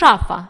szafa